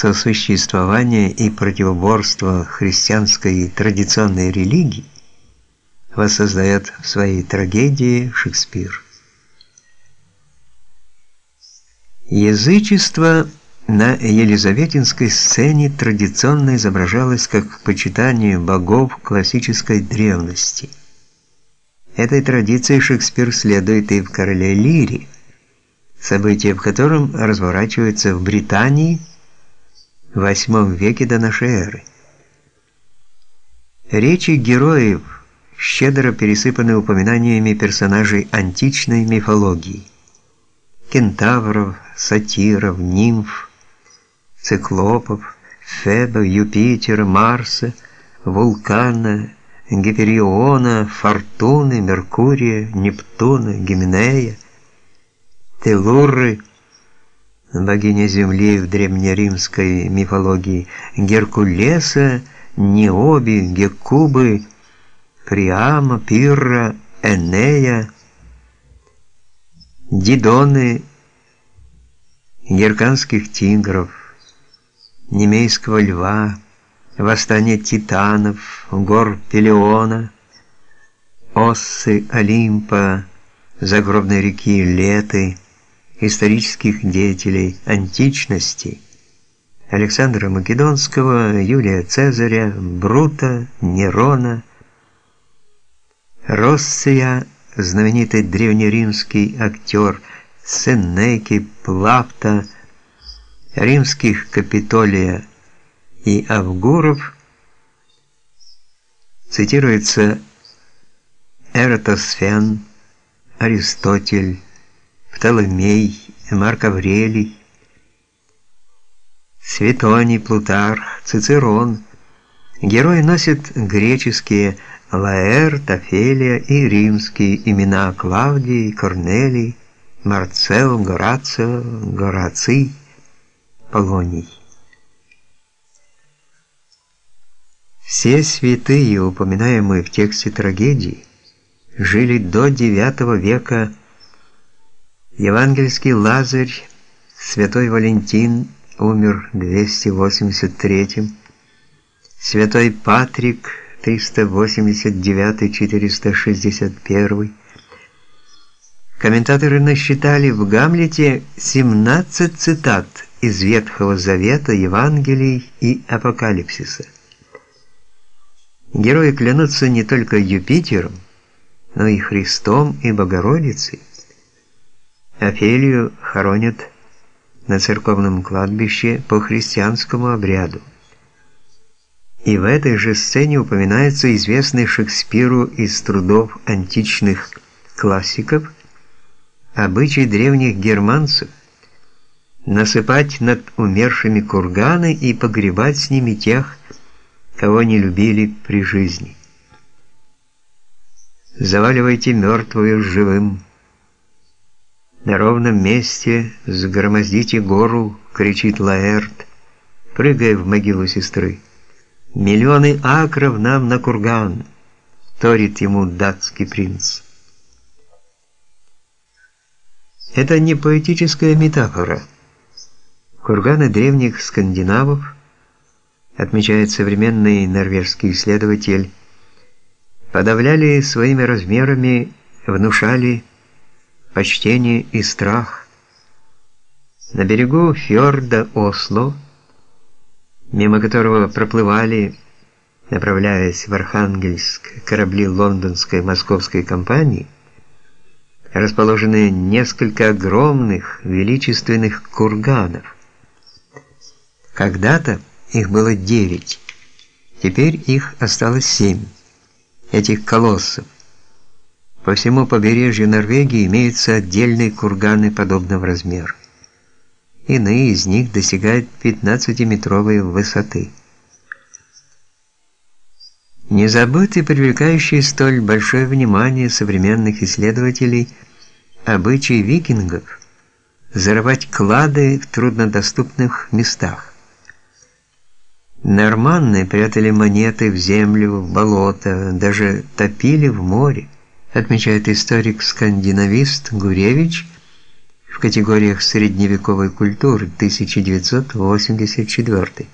сосуществования и противоборства христианской и традиционной религии воссоздает в своей трагедии Шекспир. Язычество на елизаветинской сцене традиционно изображалось как почитание богов классической древности. Этой традиции Шекспир следует и в «Короле Лире», события в котором разворачиваются в Британии в VIII веке до нашей эры. Речи героев щедро пересыпаны упоминаниями персонажей античной мифологии. Кентавров, сатиров, нимф, циклопов, Феба, Юпитера, Марса, Вулкана, Гипериона, Фортуны, Меркурия, Нептуна, Гименея, Телуры, богиня Земли в древнеримской мифологии, Геркулеса, Необи, Геккубы, Приама, Пирра, Энея, Дидоны, герканских тигров, немейского льва, восстание титанов, гор Пелеона, Оссы Олимпа, загробной реки Леты, исторических деятелей античности, Александра Македонского, Юлия Цезаря, Брута, Нерона, Россия, знаменитый древнеримский актер, Сенеки, Плафта, римских Капитолия и Авгуров, цитируется Эратосфен, Аристотель, Птоломей, Марк Аврелий, Светоний, Плутарх, Цицерон. Герои носят греческие Лаэрт, Офелия и римские имена Клавдий, Корнелий, Марцел, Горацио, Гораций, Полоний. Все святые, упоминаемые в тексте трагедии, жили до IX века Евангельский Лазарь, святой Валентин умер 283 святой Патрик 389-461 Комментаторы насчитали в Гамлете 17 цитат из Ветхого Завета, Евангелий и Апокалипсиса. Герои клянутся не только Юпитером, но и Христом и Богородицей. Офелию хоронят на церковном кладбище по христианскому обряду. И в этой же сцене упоминается известный Шекспиру из трудов античных классиков обычай древних германцев насыпать над умершими курганы и погребать с ними тех, кого не любили при жизни. Заваливайте мертвую живым. На ровном месте загромоздите гору, кричит Лаэрт, прыгая в могилу сестры. Миллионы акров нам на курган, торит ему датский принц. Это не поэтическая метафора. Курганы древних скандинавов, отмечает современный норвежский исследователь, подавляли своими размерами, внушали почтение и страх. На берегу фьорда Осло, мимо которого проплывали, направляясь в Архангельск, корабли лондонской и московской компании, расположены несколько огромных величественных курганов. Когда-то их было девять, теперь их осталось семь, этих колоссов. По всему побережью Норвегии имеются отдельные курганы подобного размера. Иные из них достигают 15-метровой высоты. Не забыты привлекающие столь большое внимание современных исследователей обычаи викингов зарывать клады в труднодоступных местах. Норманны прятали монеты в землю, в болото, даже топили в море отмечает историк-скандинавист Гуревич в категориях средневековой культуры 1984